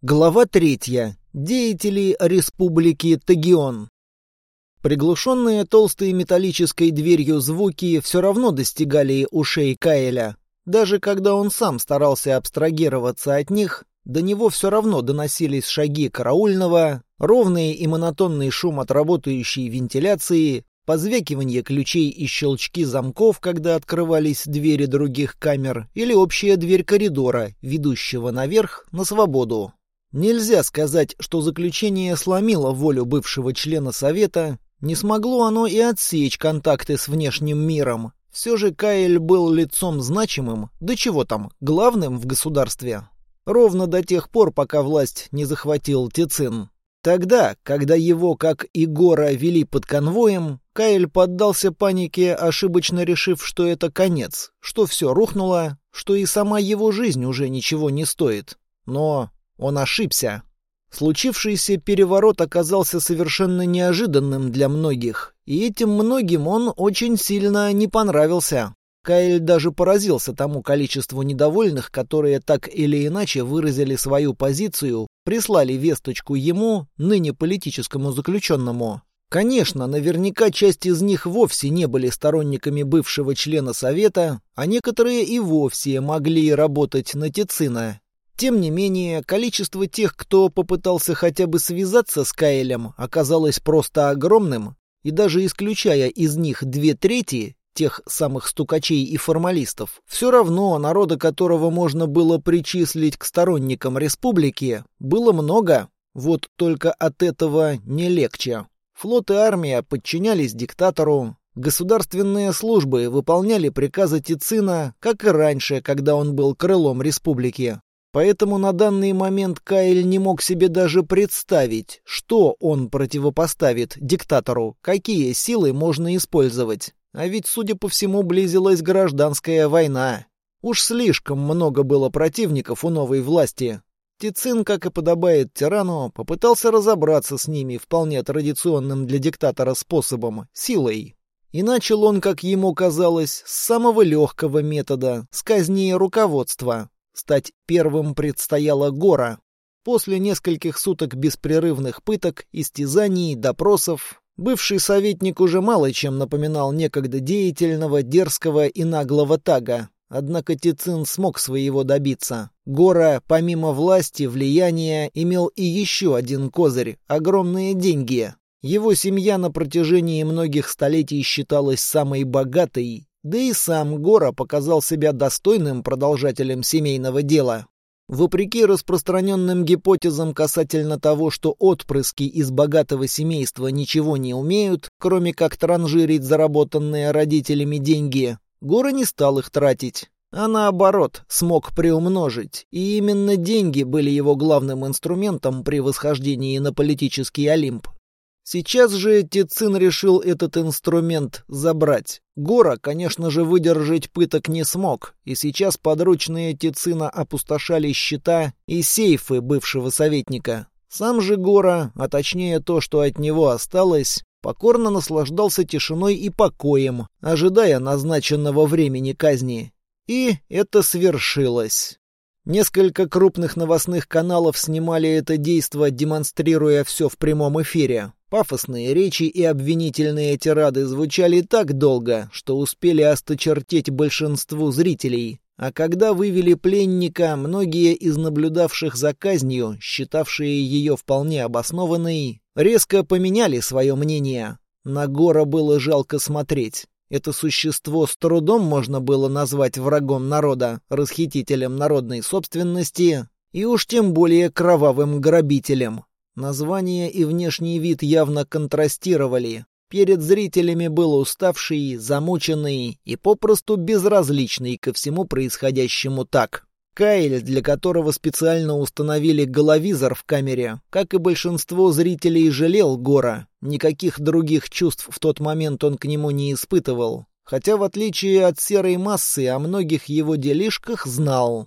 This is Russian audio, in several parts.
Глава третья. Деятели Республики Тагион. Приглушенные толстой металлической дверью звуки все равно достигали ушей Каэля. Даже когда он сам старался абстрагироваться от них, до него все равно доносились шаги караульного, ровный и монотонный шум от работающей вентиляции, позвякивание ключей и щелчки замков, когда открывались двери других камер, или общая дверь коридора, ведущего наверх на свободу. Нельзя сказать, что заключение сломило волю бывшего члена Совета, не смогло оно и отсечь контакты с внешним миром. Все же Каэль был лицом значимым, да чего там, главным в государстве. Ровно до тех пор, пока власть не захватил Тицин. Тогда, когда его, как и Гора, вели под конвоем, Каэль поддался панике, ошибочно решив, что это конец, что все рухнуло, что и сама его жизнь уже ничего не стоит. Но он ошибся. Случившийся переворот оказался совершенно неожиданным для многих, и этим многим он очень сильно не понравился. Кайл даже поразился тому количеству недовольных, которые так или иначе выразили свою позицию, прислали весточку ему, ныне политическому заключенному. Конечно, наверняка часть из них вовсе не были сторонниками бывшего члена Совета, а некоторые и вовсе могли работать на Тицина, тем не менее, количество тех, кто попытался хотя бы связаться с Каэлем, оказалось просто огромным, и даже исключая из них две трети, тех самых стукачей и формалистов, все равно народа, которого можно было причислить к сторонникам республики, было много. Вот только от этого не легче. Флот и армия подчинялись диктатору, государственные службы выполняли приказы Тицина, как и раньше, когда он был крылом республики. Поэтому на данный момент Кайл не мог себе даже представить, что он противопоставит диктатору, какие силы можно использовать. А ведь, судя по всему, близилась гражданская война. Уж слишком много было противников у новой власти. Тицин, как и подобает тирану, попытался разобраться с ними вполне традиционным для диктатора способом — силой. И начал он, как ему казалось, с самого легкого метода — с казни руководства. Стать первым предстояло Гора. После нескольких суток беспрерывных пыток, истязаний, допросов, бывший советник уже мало чем напоминал некогда деятельного, дерзкого и наглого тага. Однако Тицин смог своего добиться. Гора, помимо власти, влияния, имел и еще один козырь — огромные деньги. Его семья на протяжении многих столетий считалась самой богатой да и сам Гора показал себя достойным продолжателем семейного дела. Вопреки распространенным гипотезам касательно того, что отпрыски из богатого семейства ничего не умеют, кроме как транжирить заработанные родителями деньги, Гора не стал их тратить, а наоборот, смог приумножить, и именно деньги были его главным инструментом при восхождении на политический Олимп. Сейчас же Тицин решил этот инструмент забрать. Гора, конечно же, выдержать пыток не смог, и сейчас подручные Тицина опустошали счета и сейфы бывшего советника. Сам же Гора, а точнее то, что от него осталось, покорно наслаждался тишиной и покоем, ожидая назначенного времени казни. И это свершилось. Несколько крупных новостных каналов снимали это действо, демонстрируя все в прямом эфире. Пафосные речи и обвинительные тирады звучали так долго, что успели осточертеть большинству зрителей. А когда вывели пленника, многие из наблюдавших за казнью, считавшие ее вполне обоснованной, резко поменяли свое мнение. На Гора было жалко смотреть. Это существо с трудом можно было назвать врагом народа, расхитителем народной собственности и уж тем более кровавым грабителем. Название и внешний вид явно контрастировали. Перед зрителями был уставший, замученный и попросту безразличный ко всему происходящему так. Кайл, для которого специально установили головизор в камере, как и большинство зрителей, жалел Гора. Никаких других чувств в тот момент он к нему не испытывал. Хотя, в отличие от серой массы, о многих его делишках знал.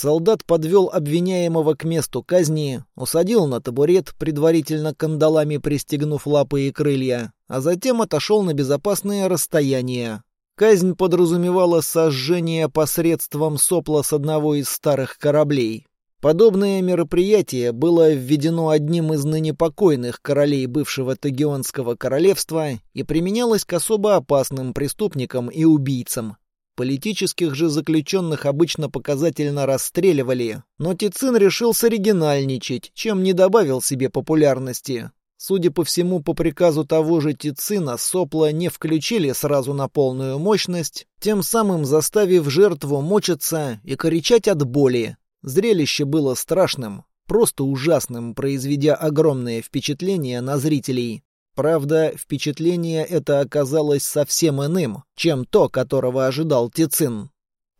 Солдат подвел обвиняемого к месту казни, усадил на табурет, предварительно кандалами пристегнув лапы и крылья, а затем отошел на безопасное расстояние. Казнь подразумевала сожжение посредством сопла с одного из старых кораблей. Подобное мероприятие было введено одним из ныне покойных королей бывшего Тагионского королевства и применялось к особо опасным преступникам и убийцам. Политических же заключенных обычно показательно расстреливали, но Тицин решил соригинальничать, чем не добавил себе популярности. Судя по всему, по приказу того же Тицина сопла не включили сразу на полную мощность, тем самым заставив жертву мочиться и кричать от боли, Зрелище было страшным, просто ужасным, произведя огромное впечатление на зрителей. Правда, впечатление это оказалось совсем иным, чем то, которого ожидал Тицин.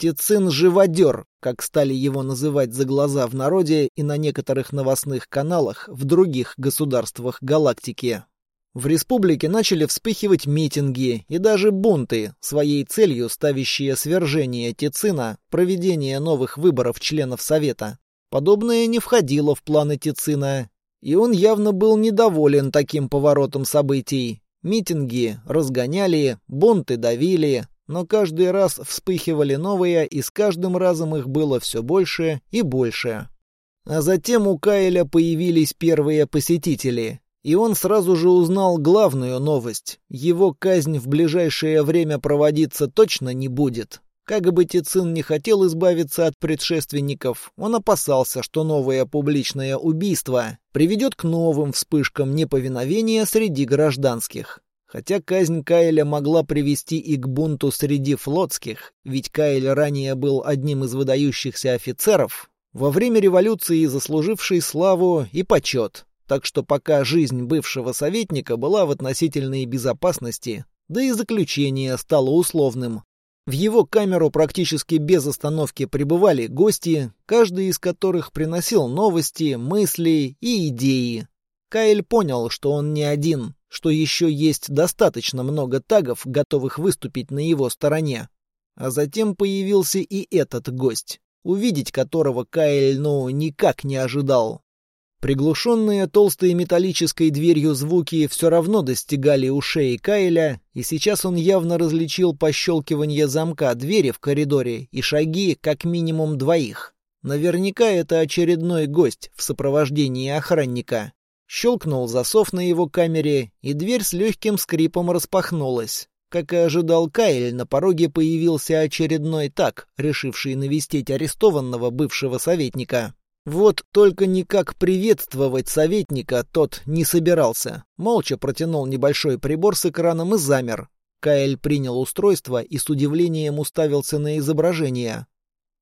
Тицин-живодер, как стали его называть за глаза в народе и на некоторых новостных каналах в других государствах галактики. В республике начали вспыхивать митинги и даже бунты, своей целью ставящие свержение Тицина, проведение новых выборов членов Совета. Подобное не входило в планы Тицина, и он явно был недоволен таким поворотом событий. Митинги разгоняли, бунты давили, но каждый раз вспыхивали новые, и с каждым разом их было все больше и больше. А затем у Кайля появились первые посетители. И он сразу же узнал главную новость. Его казнь в ближайшее время проводиться точно не будет. Как бы Тицин не хотел избавиться от предшественников, он опасался, что новое публичное убийство приведет к новым вспышкам неповиновения среди гражданских. Хотя казнь Кайля могла привести и к бунту среди флотских, ведь Кайль ранее был одним из выдающихся офицеров, во время революции заслуживший славу и почет, так что пока жизнь бывшего советника была в относительной безопасности, да и заключение стало условным. В его камеру практически без остановки прибывали гости, каждый из которых приносил новости, мысли и идеи. Кайл понял, что он не один, что еще есть достаточно много тагов, готовых выступить на его стороне. А затем появился и этот гость, увидеть которого Кайл, ну, никак не ожидал. Приглушенные толстой металлической дверью звуки все равно достигали ушей Кайля, и сейчас он явно различил пощелкивание замка двери в коридоре и шаги как минимум двоих. Наверняка это очередной гость в сопровождении охранника. Щелкнул засов на его камере, и дверь с легким скрипом распахнулась. Как и ожидал Кайль, на пороге появился очередной так, решивший навестить арестованного бывшего советника. Вот только никак приветствовать советника тот не собирался. Молча протянул небольшой прибор с экраном и замер. Каэль принял устройство и с удивлением уставился на изображение.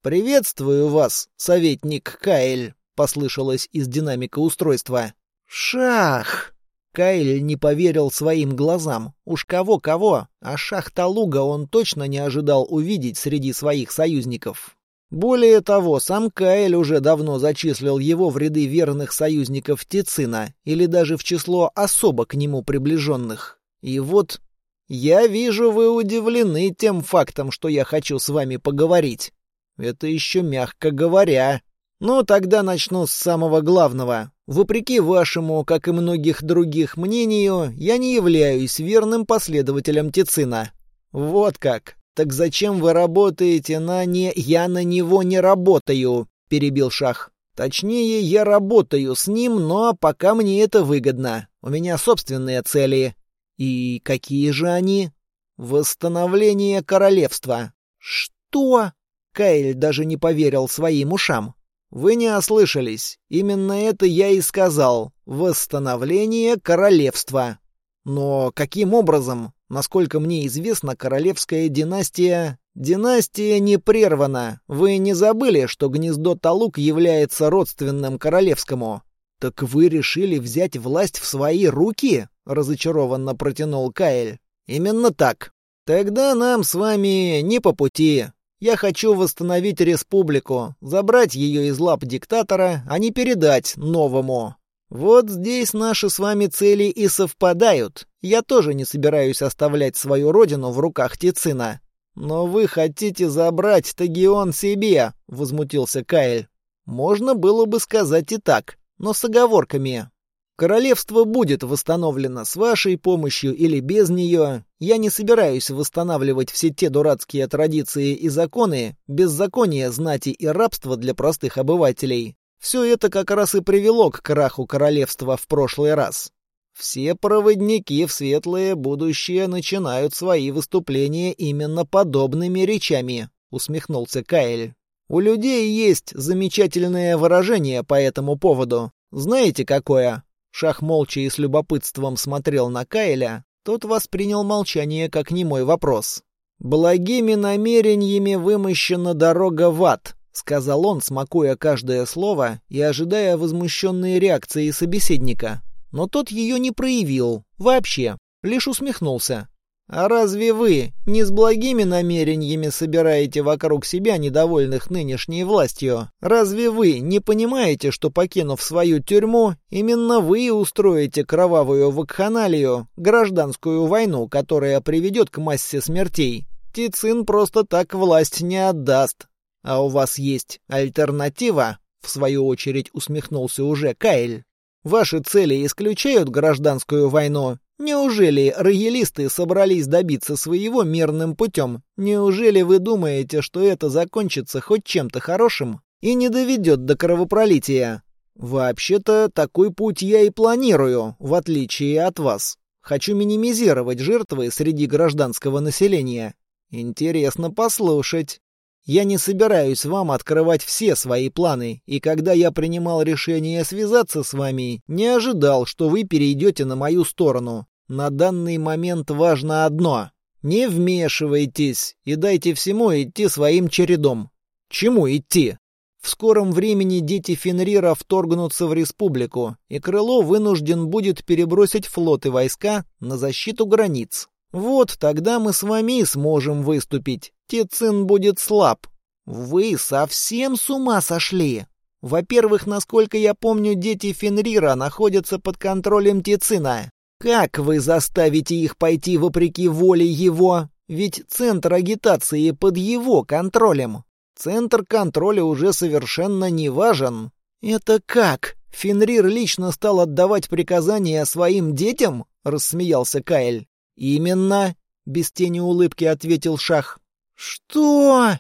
«Приветствую вас, советник Каэль», — послышалось из динамика устройства. «Шах!» Каэль не поверил своим глазам. Уж кого-кого, а Шах Талуга он точно не ожидал увидеть среди своих союзников. Более того, сам Каэль уже давно зачислил его в ряды верных союзников Тицина или даже в число особо к нему приближенных. И вот я вижу, вы удивлены тем фактом, что я хочу с вами поговорить. Это еще мягко говоря. Ну, тогда начну с самого главного. Вопреки вашему, как и многих других мнению, я не являюсь верным последователем Тицина. Вот как. «Так зачем вы работаете на не... Я на него не работаю», — перебил Шах. «Точнее, я работаю с ним, но пока мне это выгодно. У меня собственные цели». «И какие же они?» «Восстановление королевства». «Что?» Кайл даже не поверил своим ушам. «Вы не ослышались. Именно это я и сказал. Восстановление королевства». «Но каким образом?» Насколько мне известно, королевская династия... Династия не прервана. Вы не забыли, что гнездо Талук является родственным королевскому? Так вы решили взять власть в свои руки? Разочарованно протянул Каэль. Именно так. Тогда нам с вами не по пути. Я хочу восстановить республику, забрать ее из лап диктатора, а не передать новому. Вот здесь наши с вами цели и совпадают. Я тоже не собираюсь оставлять свою родину в руках Тицина. Но вы хотите забрать Тагион себе, возмутился Каэль. Можно было бы сказать и так, но с оговорками. Королевство будет восстановлено с вашей помощью или без нее. Я не собираюсь восстанавливать все те дурацкие традиции и законы, беззаконие, знати и рабство для простых обывателей. Все это как раз и привело к краху королевства в прошлый раз. Все проводники в светлое будущее начинают свои выступления именно подобными речами, усмехнулся Каэль. У людей есть замечательное выражение по этому поводу. Знаете какое? Шах молча и с любопытством смотрел на Каэля. Тот воспринял молчание как немой вопрос. «Благими намерениями вымощена дорога в ад», — сказал он, смакуя каждое слово и ожидая возмущенной реакции собеседника. Но тот ее не проявил. Вообще. Лишь усмехнулся. «А разве вы не с благими намерениями собираете вокруг себя недовольных нынешней властью? Разве вы не понимаете, что, покинув свою тюрьму, именно вы устроите кровавую вакханалию, гражданскую войну, которая приведет к массе смертей? Тицин просто так власть не отдаст. А у вас есть альтернатива?» В свою очередь усмехнулся уже Кайль. Ваши цели исключают гражданскую войну Неужели роялисты собрались добиться своего мирным путем? Неужели вы думаете, что это закончится хоть чем-то хорошим и не доведет до кровопролития? Вообще-то, такой путь я и планирую, в отличие от вас. Хочу минимизировать жертвы среди гражданского населения. Интересно послушать. Я не собираюсь вам открывать все свои планы, и когда я принимал решение связаться с вами, не ожидал, что вы перейдете на мою сторону. На данный момент важно одно — не вмешивайтесь и дайте всему идти своим чередом. Чему идти? В скором времени дети Фенрира вторгнутся в республику, и Крыло вынужден будет перебросить флот и войска на защиту границ. Вот тогда мы с вами сможем выступить. Тицин будет слаб. Вы совсем с ума сошли? Во-первых, насколько я помню, дети Фенрира находятся под контролем Тицина. Как вы заставите их пойти вопреки воле его? Ведь центр агитации под его контролем. Центр контроля уже совершенно не важен. Это как? Фенрир лично стал отдавать приказания своим детям? Рассмеялся Каэль. Именно, без тени улыбки ответил Шах. Что?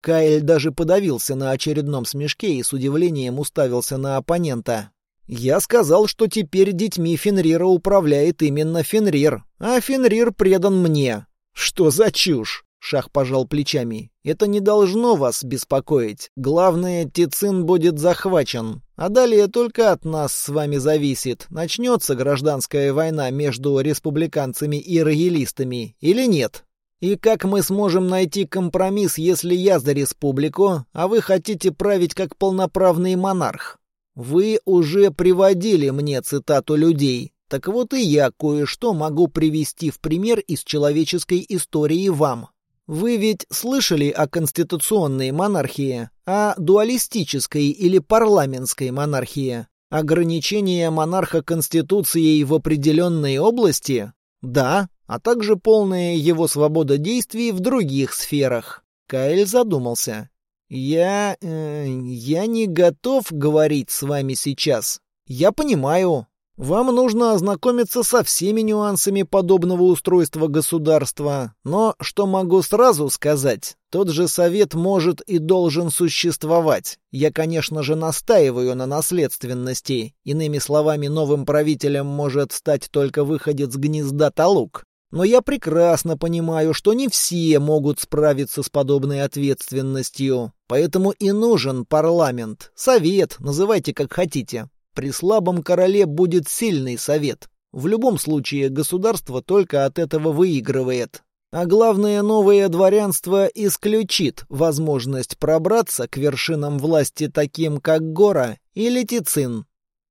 Каэль даже подавился на очередном смешке и с удивлением уставился на оппонента. Я сказал, что теперь детьми Фенрира управляет именно Фенрир, а Фенрир предан мне. Что за чушь? Шах пожал плечами. Это не должно вас беспокоить. Главное, Тицин будет захвачен. А далее только от нас с вами зависит, начнется гражданская война между республиканцами и роялистами или нет. И как мы сможем найти компромисс, если я за республику, а вы хотите править как полноправный монарх? Вы уже приводили мне цитату людей. Так вот и я кое-что могу привести в пример из человеческой истории вам. Вы ведь слышали о конституционной монархии, о дуалистической или парламентской монархии? Ограничение монарха конституцией в определенной области? Да, а также полная его свобода действий в других сферах. Каэль задумался. «Я... Э, я не готов говорить с вами сейчас. Я понимаю. Вам нужно ознакомиться со всеми нюансами подобного устройства государства. Но что могу сразу сказать? Тот же совет может и должен существовать. Я, конечно же, настаиваю на наследственности. Иными словами, новым правителем может стать только выходец гнезда Талук. Но я прекрасно понимаю, что не все могут справиться с подобной ответственностью. Поэтому и нужен парламент, совет, называйте как хотите. При слабом короле будет сильный совет. В любом случае государство только от этого выигрывает. А главное, новое дворянство исключит возможность пробраться к вершинам власти таким, как Гора или Тицин.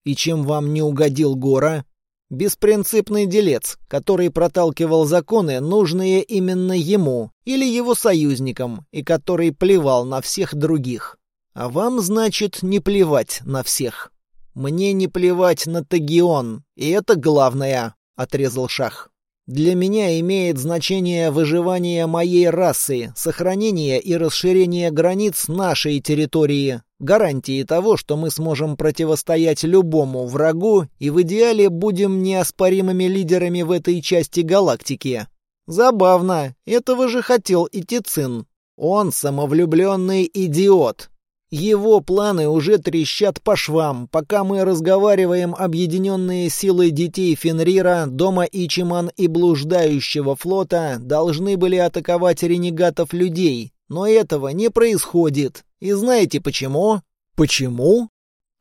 И чем вам не угодил Гора? Беспринципный делец, который проталкивал законы, нужные именно ему или его союзникам, и который плевал на всех других. А вам, значит, не плевать на всех. Мне не плевать на Тагион, и это главное, — отрезал Шах. Для меня имеет значение выживание моей расы, сохранение и расширение границ нашей территории, гарантии того, что мы сможем противостоять любому врагу и в идеале будем неоспоримыми лидерами в этой части галактики. Забавно, этого же хотел и Тицин. Он самовлюбленный идиот. Его планы уже трещат по швам, пока мы разговариваем объединенные силы детей Фенрира, дома Ичиман и блуждающего флота должны были атаковать ренегатов людей. Но этого не происходит. И знаете почему? Почему?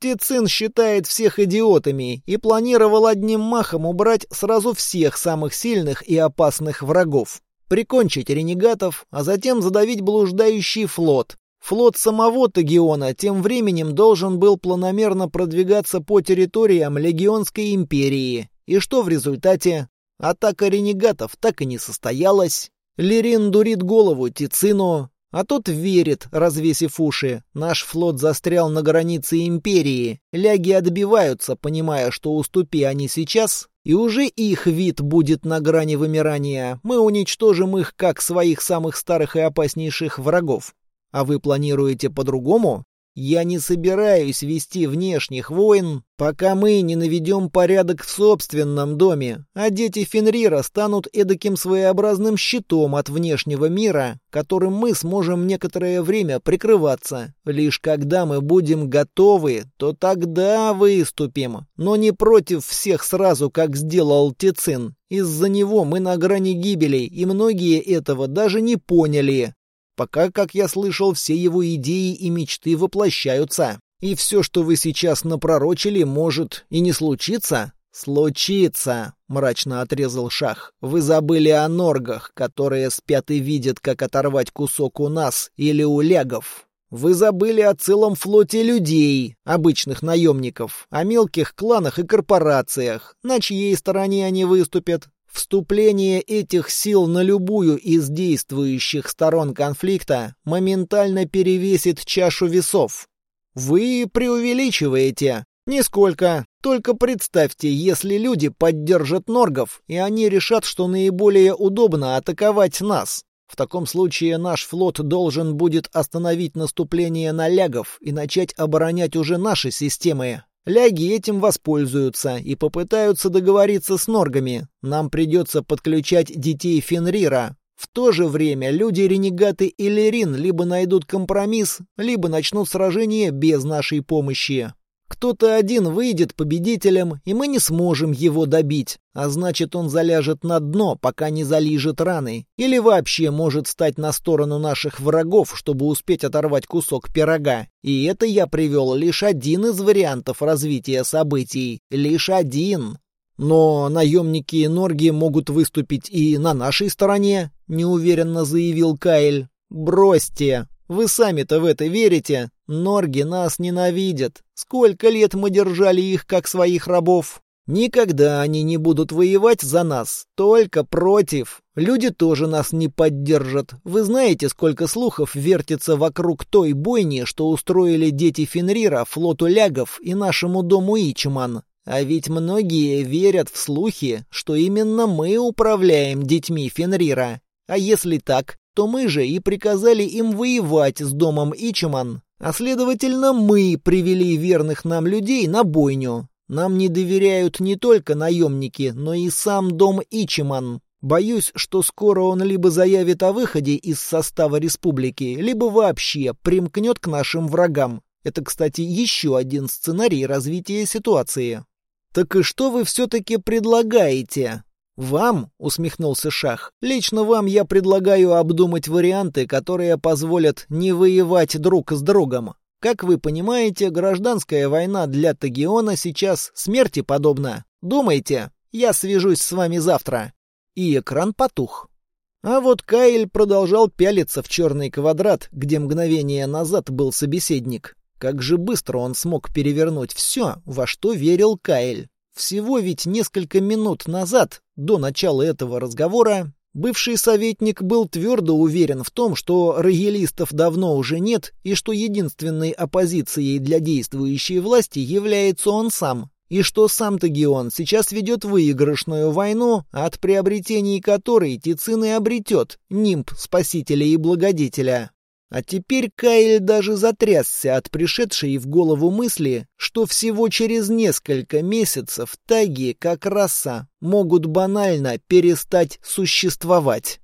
Тицин считает всех идиотами и планировал одним махом убрать сразу всех самых сильных и опасных врагов. Прикончить ренегатов, а затем задавить блуждающий флот, Флот самого Тагиона тем временем должен был планомерно продвигаться по территориям Легионской империи. И что в результате? Атака ренегатов так и не состоялась. Лерин дурит голову Тицину, а тот верит, развесив уши. Наш флот застрял на границе империи. Ляги отбиваются, понимая, что уступи они сейчас, и уже их вид будет на грани вымирания. Мы уничтожим их как своих самых старых и опаснейших врагов. А вы планируете по-другому? Я не собираюсь вести внешних войн, пока мы не наведем порядок в собственном доме, а дети Фенрира станут эдаким своеобразным щитом от внешнего мира, которым мы сможем некоторое время прикрываться. Лишь когда мы будем готовы, то тогда выступим, но не против всех сразу, как сделал Тицин. Из-за него мы на грани гибели, и многие этого даже не поняли. Пока, как я слышал, все его идеи и мечты воплощаются. И все, что вы сейчас напророчили, может и не случиться? «Случится!» — мрачно отрезал Шах. «Вы забыли о норгах, которые спят и видят, как оторвать кусок у нас или у лягов. Вы забыли о целом флоте людей, обычных наемников, о мелких кланах и корпорациях. На чьей стороне они выступят? Вступление этих сил на любую из действующих сторон конфликта моментально перевесит чашу весов. Вы преувеличиваете. Нисколько. Только представьте, если люди поддержат норгов, и они решат, что наиболее удобно атаковать нас. В таком случае наш флот должен будет остановить наступление на лягов и начать оборонять уже наши системы, Ляги этим воспользуются и попытаются договориться с норгами. Нам придется подключать детей Фенрира. В то же время люди-ренегаты Иллирин либо найдут компромисс, либо начнут сражение без нашей помощи. Кто-то один выйдет победителем, и мы не сможем его добить, а значит он заляжет на дно, пока не залижет раны, или вообще может стать на сторону наших врагов, чтобы успеть оторвать кусок пирога. И это я привел лишь один из вариантов развития событий, лишь один. Но наемники Норги могут выступить и на нашей стороне, неуверенно заявил Каэль. Бросьте, вы сами-то в это верите? Норги нас ненавидят. Сколько лет мы держали их как своих рабов? Никогда они не будут воевать за нас, только против. Люди тоже нас не поддержат. Вы знаете, сколько слухов вертится вокруг той бойни, что устроили дети Фенрира, флоту лягов и нашему дому Ичман. А ведь многие верят в слухи, что именно мы управляем детьми Фенрира. А если так, то мы же и приказали им воевать с домом Ичиман, а следовательно мы привели верных нам людей на бойню. Нам не доверяют не только наемники, но и сам дом Ичиман. Боюсь, что скоро он либо заявит о выходе из состава республики, либо вообще примкнет к нашим врагам. Это, кстати, еще один сценарий развития ситуации. Так и что вы все-таки предлагаете? «Вам?» — усмехнулся Шах. «Лично вам я предлагаю обдумать варианты, которые позволят не воевать друг с другом. Как вы понимаете, гражданская война для Тагиона сейчас смерти подобна. Думайте, я свяжусь с вами завтра». И экран потух. А вот Кайл продолжал пялиться в черный квадрат, где мгновение назад был собеседник. Как же быстро он смог перевернуть все, во что верил Кайл. Всего ведь несколько минут назад, до начала этого разговора, бывший советник был твердо уверен в том, что роялистов давно уже нет и что единственной оппозицией для действующей власти является он сам, и что сам Тагион сейчас ведет выигрышную войну, от приобретений которой Тицин и обретет нимб спасителя и благодетеля. А теперь Кайл даже затрясся от пришедшей в голову мысли, что всего через несколько месяцев таги, как раса, могут банально перестать существовать.